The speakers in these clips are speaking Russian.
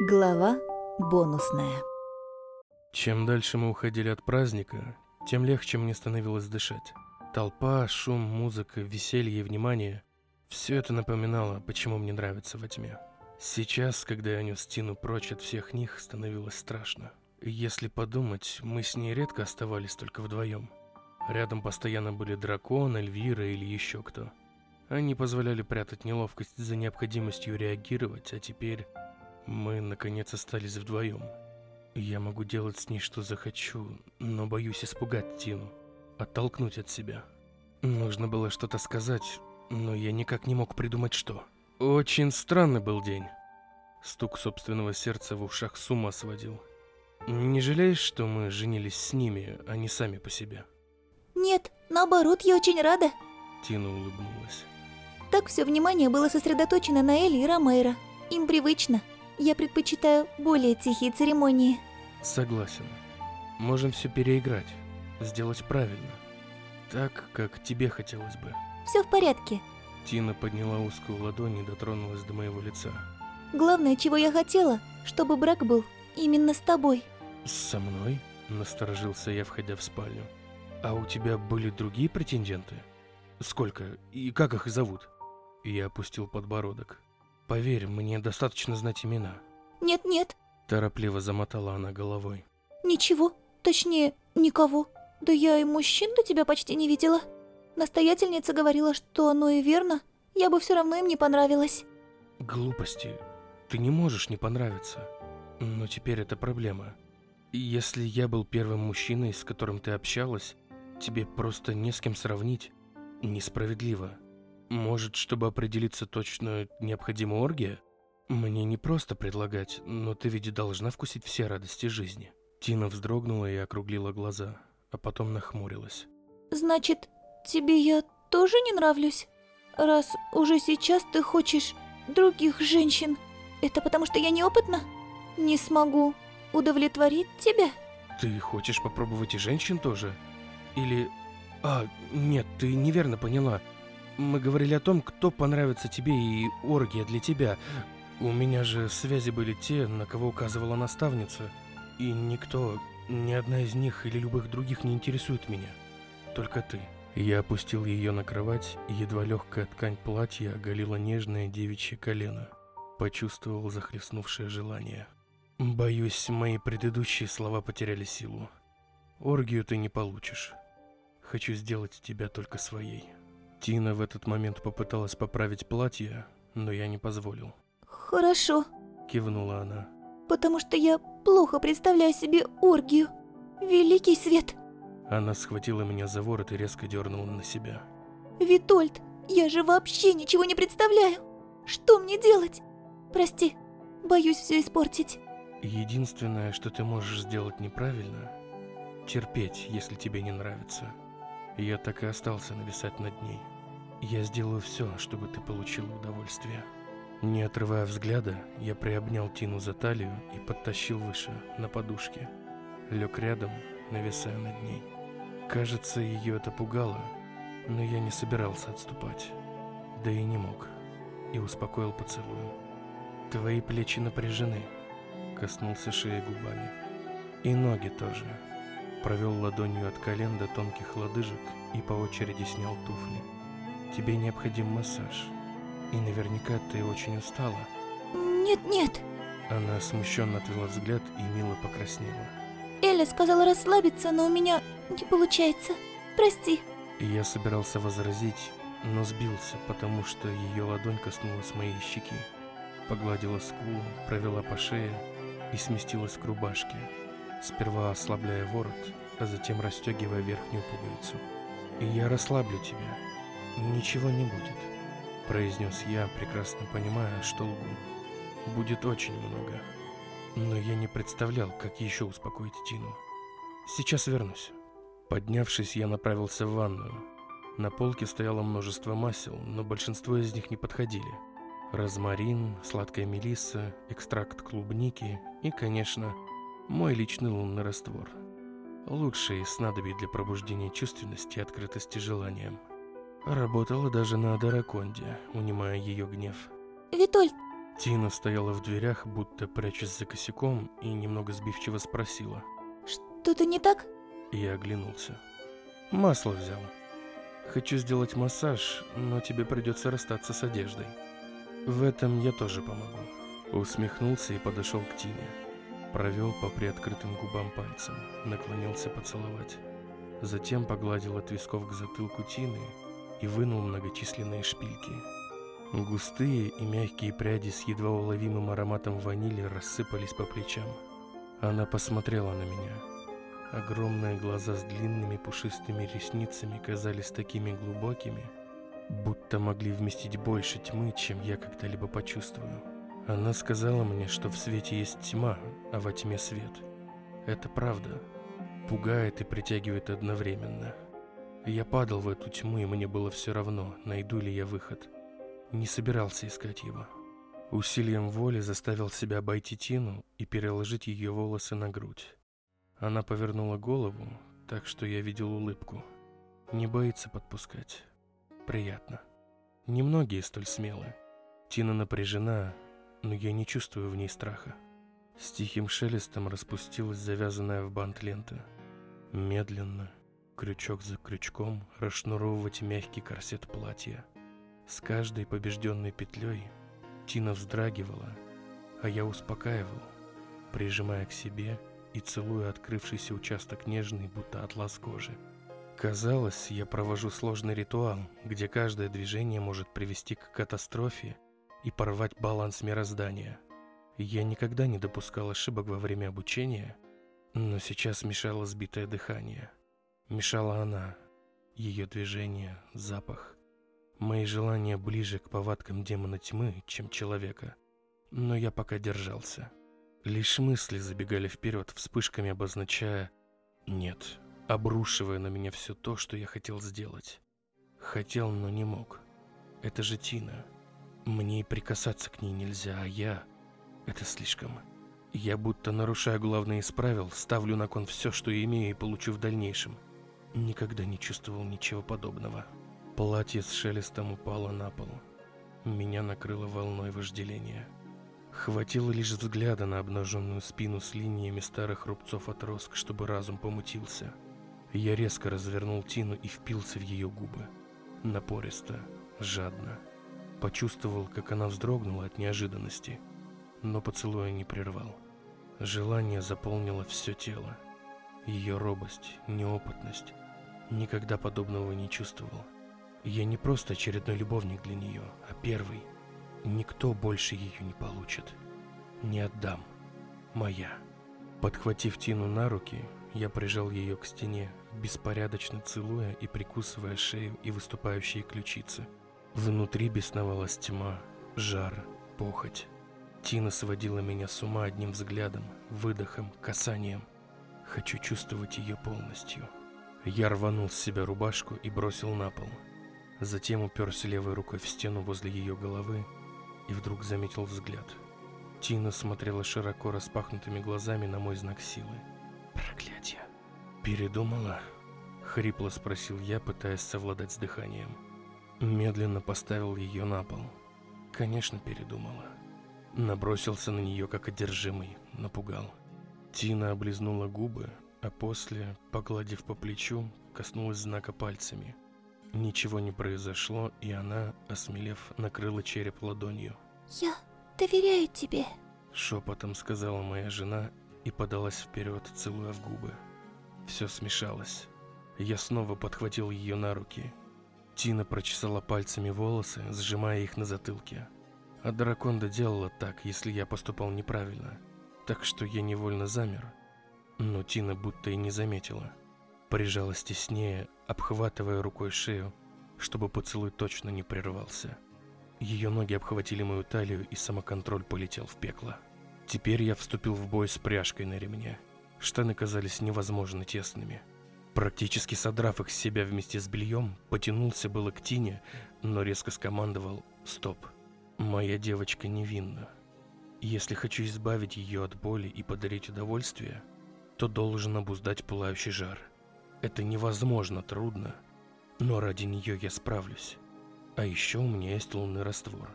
Глава бонусная. Чем дальше мы уходили от праздника, тем легче мне становилось дышать. Толпа, шум, музыка, веселье и внимание – все это напоминало, почему мне нравится во тьме. Сейчас, когда я нес Тину прочь от всех них, становилось страшно. Если подумать, мы с ней редко оставались только вдвоем. Рядом постоянно были дракон, Эльвира или еще кто. Они позволяли прятать неловкость за необходимостью реагировать, а теперь мы, наконец, остались вдвоем. Я могу делать с ней, что захочу, но боюсь испугать Тину, оттолкнуть от себя. Нужно было что-то сказать, но я никак не мог придумать, что. Очень странный был день. Стук собственного сердца в ушах с ума сводил. Не жалеешь, что мы женились с ними, а не сами по себе? Нет, наоборот, я очень рада. Тина улыбнулась. Так все внимание было сосредоточено на Элли и Ромейро. Им привычно. Я предпочитаю более тихие церемонии. Согласен. Можем все переиграть, сделать правильно. Так, как тебе хотелось бы. Все в порядке. Тина подняла узкую ладонь и дотронулась до моего лица. Главное, чего я хотела, чтобы брак был именно с тобой. Со мной? Насторожился я, входя в спальню. А у тебя были другие претенденты? Сколько? И как их зовут? Я опустил подбородок. Поверь, мне достаточно знать имена. Нет-нет, Торопливо замотала она головой. ничего. Точнее, никого. Да я и мужчин до тебя почти не видела. Настоятельница говорила, что оно и верно. Я бы все равно им не понравилась. Глупости. Ты не можешь не понравиться. Но теперь это проблема. Если я был первым мужчиной, с которым ты общалась, тебе просто не с кем сравнить. Несправедливо. Может, чтобы определиться точно, необходима оргия? Мне не просто предлагать, но ты ведь должна вкусить все радости жизни. Тина вздрогнула и округлила глаза, а потом нахмурилась. Значит, тебе я тоже не нравлюсь? Раз уже сейчас ты хочешь других женщин, это потому что я неопытна? Не смогу удовлетворить тебя? Ты хочешь попробовать и женщин тоже? Или... А, нет, ты неверно поняла. Мы говорили о том, кто понравится тебе и оргия для тебя. У меня же связи были те, на кого указывала наставница. И никто, ни одна из них или любых других не интересует меня. Только ты. Я опустил ее на кровать, едва легкая ткань платья оголила нежное девичье колено. Почувствовал захлестнувшее желание. Боюсь, мои предыдущие слова потеряли силу. Оргию ты не получишь. Хочу сделать тебя только своей. Тина в этот момент попыталась поправить платье, но я не позволил. Хорошо, Кивнула она. потому что я плохо представляю себе оргию. Великий свет. Она схватила меня за ворот и резко дернула на себя. Витольд, я же вообще ничего не представляю. Что мне делать? Прости, боюсь все испортить. Единственное, что ты можешь сделать неправильно, терпеть, если тебе не нравится. Я так и остался нависать над ней. Я сделаю все, чтобы ты получила удовольствие. Не отрывая взгляда, я приобнял Тину за талию и подтащил выше, на подушке. Лег рядом, нависая над ней. Кажется, ее это пугало, но я не собирался отступать. Да и не мог. И успокоил поцелуем. Твои плечи напряжены, коснулся шеи губами. И ноги тоже. Провел ладонью от колен до тонких лодыжек и по очереди снял туфли. Тебе необходим массаж. И наверняка ты очень устала. Нет-нет, Она смущенно отвела взгляд и мило покраснела. Эля сказала расслабиться, но у меня не получается. Прости. Я собирался возразить, но сбился, потому что ее ладонь коснулась моей щеки. Погладила скулу, провела по шее и сместилась к рубашке, сперва ослабляя ворот, а затем расстегивая верхнюю пуговицу. «И я расслаблю тебя. Ничего не будет», — произнес я, прекрасно понимая, что лгу. «Будет очень много». Но я не представлял, как еще успокоить Тину. «Сейчас вернусь». Поднявшись, я направился в ванную. На полке стояло множество масел, но большинство из них не подходили. Розмарин, сладкая мелисса, экстракт клубники и, конечно, мой личный лунный раствор. Лучший из снадобий для пробуждения чувственности и открытости желанием. Работала даже на Дараконде, унимая ее гнев. Витольд, Тина стояла в дверях, будто прячась за косяком, и немного сбивчиво спросила. Что-то не так? Я оглянулся. Масло взял. Хочу сделать массаж, но тебе придется расстаться с одеждой. В этом я тоже помогу. Усмехнулся и подошел к Тине. Провел по приоткрытым губам пальцем, наклонился поцеловать. Затем погладил от висков к затылку Тины и вынул многочисленные шпильки. Густые и мягкие пряди с едва уловимым ароматом ванили рассыпались по плечам. Она посмотрела на меня. Огромные глаза с длинными пушистыми ресницами казались такими глубокими, будто могли вместить больше тьмы, чем я когда-либо почувствую. Она сказала мне, что в свете есть тьма, а во тьме свет. Это правда. Пугает и притягивает одновременно. Я падал в эту тьму, и мне было все равно, найду ли я выход. Не собирался искать его. Усилием воли заставил себя обойти Тину и переложить ее волосы на грудь. Она повернула голову, так что я видел улыбку. Не боится подпускать. Приятно. Немногие столь смелы. Тина напряжена, но я не чувствую в ней страха. С тихим шелестом распустилась завязанная в бант лента. Медленно, крючок за крючком, расшнуровывать мягкий корсет платья. С каждой побежденной петлей Тина вздрагивала, а я успокаивал, прижимая к себе и целуя открывшийся участок нежный, будто атлас кожи. Казалось, я провожу сложный ритуал, где каждое движение может привести к катастрофе и порвать баланс мироздания. Я никогда не допускал ошибок во время обучения, но сейчас мешало сбитое дыхание. Мешала она, ее движение, запах. Мои желания ближе к повадкам демона тьмы, чем человека. Но я пока держался. Лишь мысли забегали вперед, вспышками обозначая «нет», обрушивая на меня все то, что я хотел сделать. Хотел, но не мог. Это же Тина. Мне и прикасаться к ней нельзя, а я... Это слишком. Я будто нарушаю главное из правил, ставлю на кон все, что имею и получу в дальнейшем. Никогда не чувствовал ничего подобного. Платье с шелестом упало на пол. Меня накрыло волной вожделения. Хватило лишь взгляда на обнаженную спину с линиями старых рубцов от роск, чтобы разум помутился. Я резко развернул Тину и впился в ее губы. Напористо, жадно. Почувствовал, как она вздрогнула от неожиданности, но поцелуя не прервал. Желание заполнило все тело. Ее робость, неопытность. Никогда подобного не чувствовал. Я не просто очередной любовник для нее, а первый. Никто больше ее не получит. Не отдам. Моя. Подхватив Тину на руки, я прижал ее к стене, беспорядочно целуя и прикусывая шею и выступающие ключицы. Внутри бесновалась тьма, жар, похоть. Тина сводила меня с ума одним взглядом, выдохом, касанием. Хочу чувствовать ее полностью. Я рванул с себя рубашку и бросил на пол. Затем уперся левой рукой в стену возле ее головы и вдруг заметил взгляд. Тина смотрела широко распахнутыми глазами на мой знак силы. Проклятие. Передумала? Хрипло спросил я, пытаясь совладать с дыханием. Медленно поставил ее на пол. Конечно, передумала. Набросился на нее, как одержимый, напугал. Тина облизнула губы, а после, погладив по плечу, коснулась знака пальцами. Ничего не произошло, и она, осмелев, накрыла череп ладонью. Я доверяю тебе. Шепотом сказала моя жена и подалась вперед, целуя в губы. Все смешалось. Я снова подхватил ее на руки, Тина прочесала пальцами волосы, сжимая их на затылке. А Драконда делала так, если я поступал неправильно. Так что я невольно замер. Но Тина будто и не заметила. Прижалась теснее, обхватывая рукой шею, чтобы поцелуй точно не прервался. Ее ноги обхватили мою талию, и самоконтроль полетел в пекло. Теперь я вступил в бой с пряжкой на ремне. Штаны казались невозможно тесными. Практически содрав их с себя вместе с бельем, потянулся было к Тине, но резко скомандовал «Стоп! Моя девочка невинна. Если хочу избавить ее от боли и подарить удовольствие, то должен обуздать пылающий жар. Это невозможно трудно, но ради нее я справлюсь. А еще у меня есть лунный раствор.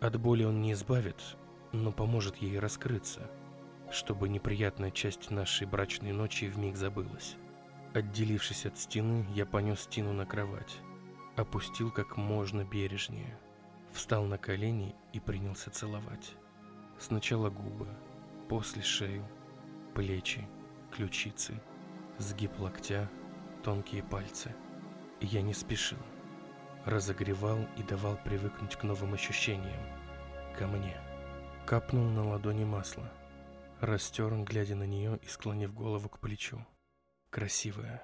От боли он не избавит, но поможет ей раскрыться, чтобы неприятная часть нашей брачной ночи вмиг забылась. Отделившись от стены, я понес Тину на кровать, опустил как можно бережнее, встал на колени и принялся целовать. Сначала губы, после шею, плечи, ключицы, сгиб локтя, тонкие пальцы. Я не спешил, разогревал и давал привыкнуть к новым ощущениям, ко мне. Капнул на ладони масло, растер, глядя на нее и склонив голову к плечу. Красивая,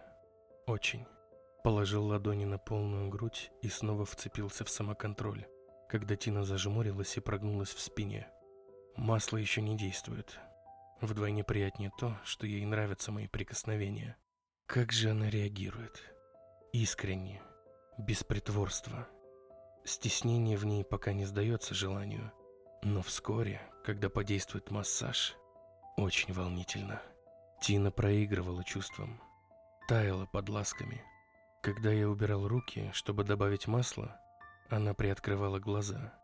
очень. Положил ладони на полную грудь и снова вцепился в самоконтроль, когда Тина зажмурилась и прогнулась в спине. Масло еще не действует. Вдвойне приятнее то, что ей нравятся мои прикосновения. Как же она реагирует. Искренне, без притворства. Стеснение в ней пока не сдается желанию, но вскоре, когда подействует массаж, очень волнительно. Тина проигрывала чувством, таяла под ласками. Когда я убирал руки, чтобы добавить масло, она приоткрывала глаза.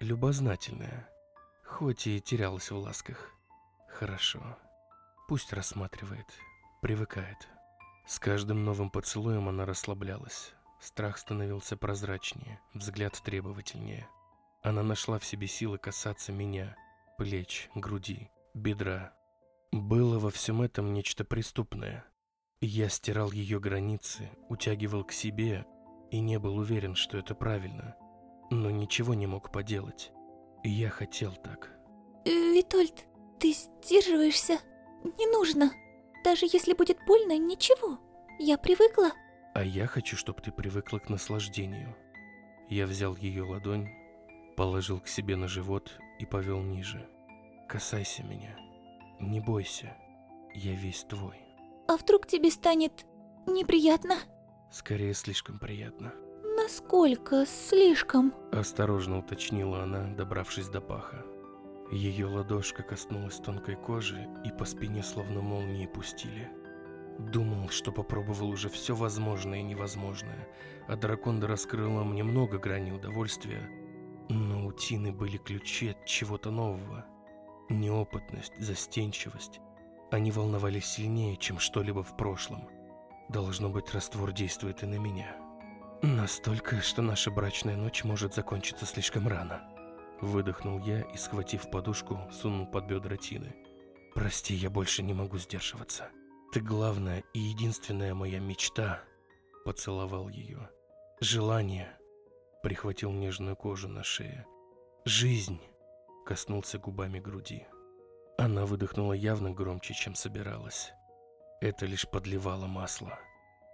Любознательная, хоть и терялась в ласках. Хорошо. Пусть рассматривает, привыкает. С каждым новым поцелуем она расслаблялась. Страх становился прозрачнее, взгляд требовательнее. Она нашла в себе силы касаться меня, плеч, груди, бедра. Было во всем этом нечто преступное. Я стирал ее границы, утягивал к себе и не был уверен, что это правильно. Но ничего не мог поделать. Я хотел так. Витольд, ты сдерживаешься? Не нужно. Даже если будет больно, ничего. Я привыкла. А я хочу, чтобы ты привыкла к наслаждению. Я взял ее ладонь, положил к себе на живот и повел ниже. Касайся меня. Не бойся. Я весь твой. А вдруг тебе станет неприятно? Скорее, слишком приятно. Насколько слишком? Осторожно уточнила она, добравшись до паха. Ее ладошка коснулась тонкой кожи, и по спине словно молнии пустили. Думал, что попробовал уже все возможное и невозможное, а драконда раскрыла мне много граней удовольствия, но у Тины были ключи от чего-то нового. Неопытность, застенчивость. Они волновали сильнее, чем что-либо в прошлом. Должно быть, раствор действует и на меня. Настолько, что наша брачная ночь может закончиться слишком рано. Выдохнул я и, схватив подушку, сунул под бедра Тины. Прости, я больше не могу сдерживаться. Ты главная и единственная моя мечта. Поцеловал ее. Желание. Прихватил нежную кожу на шее. Жизнь. Коснулся губами груди. Она выдохнула явно громче, чем собиралась. Это лишь подливало масло.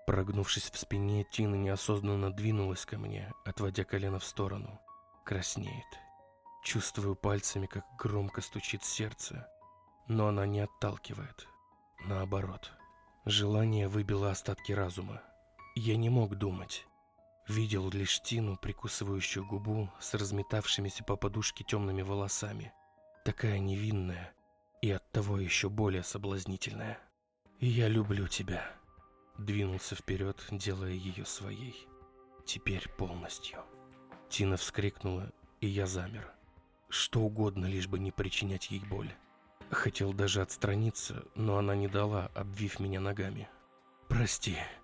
Прогнувшись в спине, Тина неосознанно двинулась ко мне, отводя колено в сторону. Краснеет. Чувствую пальцами, как громко стучит сердце, но она не отталкивает. Наоборот, желание выбило остатки разума. Я не мог думать. Видел лишь Тину, прикусывающую губу с разметавшимися по подушке темными волосами. Такая невинная и оттого еще более соблазнительная. «Я люблю тебя», — двинулся вперед, делая ее своей. Теперь полностью. Тина вскрикнула, и я замер. Что угодно, лишь бы не причинять ей боль. Хотел даже отстраниться, но она не дала, обвив меня ногами. «Прости», —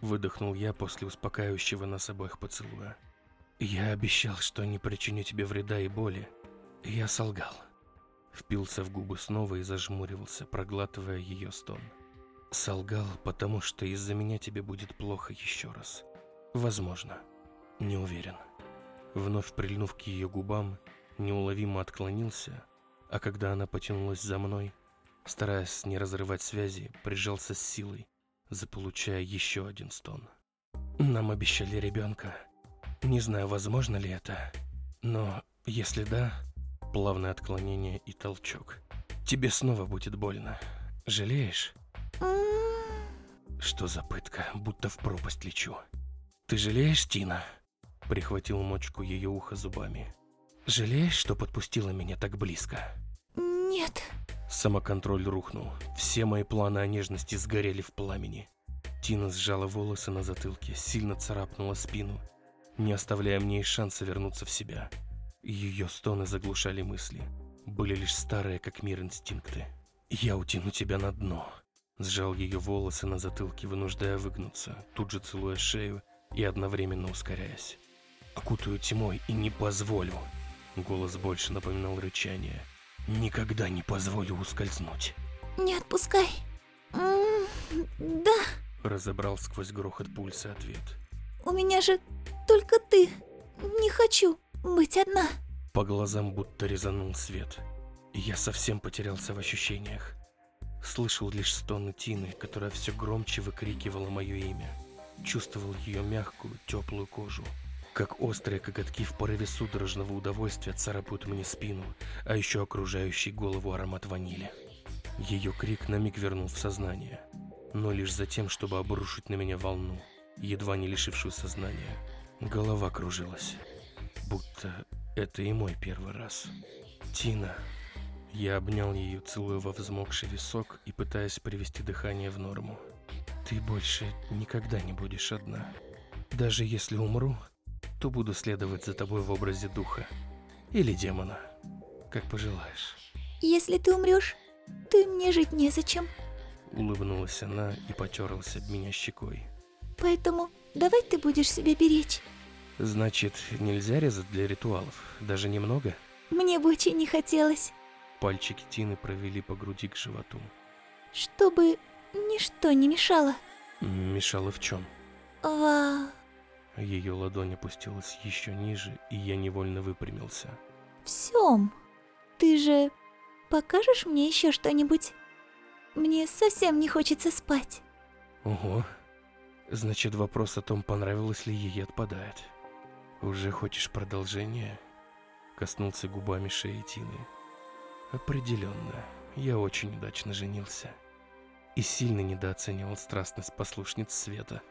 выдохнул я после успокаивающего нас обоих поцелуя. «Я обещал, что не причиню тебе вреда и боли. Я солгал». Впился в губы снова и зажмуривался, проглатывая ее стон. Солгал, потому что из-за меня тебе будет плохо еще раз. Возможно. Не уверен. Вновь прильнув к ее губам, неуловимо отклонился, а когда она потянулась за мной, стараясь не разрывать связи, прижался с силой, заполучая еще один стон. Нам обещали ребенка. Не знаю, возможно ли это, но если да, плавное отклонение и толчок. Тебе снова будет больно. Жалеешь? Что за пытка, будто в пропасть лечу. Ты жалеешь, Тина? Прихватил мочку ее уха зубами. Жалеешь, что подпустила меня так близко? Нет. Самоконтроль рухнул. Все мои планы о нежности сгорели в пламени. Тина сжала волосы на затылке, сильно царапнула спину, не оставляя мне и шанса вернуться в себя. Ее стоны заглушали мысли. Были лишь старые, как мир, инстинкты. «Я утяну тебя на дно». Сжал ее волосы на затылке, вынуждая выгнуться, тут же целуя шею и одновременно ускоряясь. «Окутаю тьмой и не позволю». Голос больше напоминал рычание. «Никогда не позволю ускользнуть». Не отпускай. М, Да, Разобрал сквозь грохот пульса ответ. у меня же только ты. Не хочу быть одна. По глазам будто резанул свет. Я совсем потерялся в ощущениях. Слышал лишь стоны Тины, которая все громче выкрикивала мое имя. Чувствовал ее мягкую, теплую кожу. Как острые коготки в порыве судорожного удовольствия царапают мне спину, а еще окружающий голову аромат ванили. Ее крик на миг вернул в сознание, но лишь за тем, чтобы обрушить на меня волну, едва не лишившую сознания. Голова кружилась, будто это и мой первый раз. Тина. Я обнял ее, целуя во взмокший висок и пытаясь привести дыхание в норму. Ты больше никогда не будешь одна. Даже если умру, то буду следовать за тобой в образе духа. Или демона. Как пожелаешь. Если ты умрешь, ты мне жить незачем. Улыбнулась она и потерлась об меня щекой. Поэтому давай ты будешь себя беречь. Значит, нельзя резать для ритуалов? Даже немного? Мне бы очень не хотелось, Пальчики Тины провели по груди к животу. чтобы ничто не мешало. Мешало в чем? Ва... Ее ладонь опустилась еще ниже, и я невольно выпрямился. всем. Ты же покажешь мне еще что-нибудь? Мне совсем не хочется спать. Ого. Значит, вопрос о том, понравилось ли ей, отпадает. Уже хочешь продолжение? Коснулся губами шеи Тины. Определенно, я очень удачно женился. И сильно недооценивал страстность послушниц Света.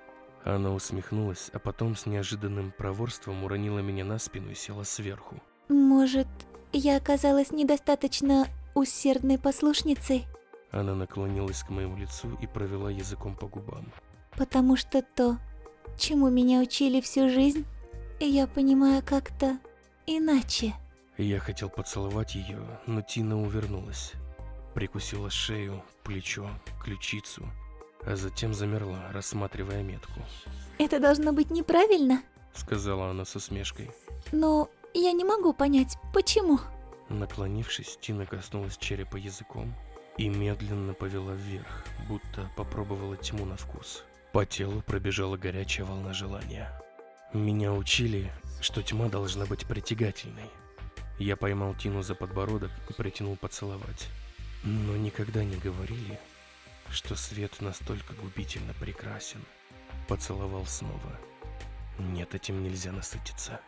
Она усмехнулась, а потом с неожиданным проворством уронила меня на спину и села сверху. Может, я оказалась недостаточно усердной послушницей, Она наклонилась к моему лицу и провела языком по губам. потому что то, чему меня учили всю жизнь, я понимаю как-то иначе. Я хотел поцеловать ее, но Тина увернулась. Прикусила шею, плечо, ключицу, а затем замерла, рассматривая метку. Это должно быть неправильно, Сказала она с усмешкой. но я не могу понять, почему. Наклонившись, Тина коснулась черепа языком и медленно повела вверх, будто попробовала тьму на вкус. По телу пробежала горячая волна желания. Меня учили, что тьма должна быть притягательной. Я поймал Тину за подбородок и притянул поцеловать. Но никогда не говорили, что свет настолько губительно прекрасен. Поцеловал снова. Нет, этим нельзя насытиться.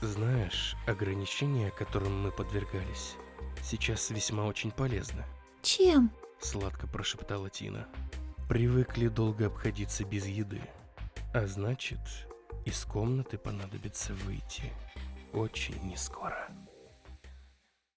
Знаешь, ограничения, которым мы подвергались, сейчас весьма очень полезны. Чем? Сладко прошептала Тина. Привыкли долго обходиться без еды. А значит, из комнаты понадобится выйти очень нескоро.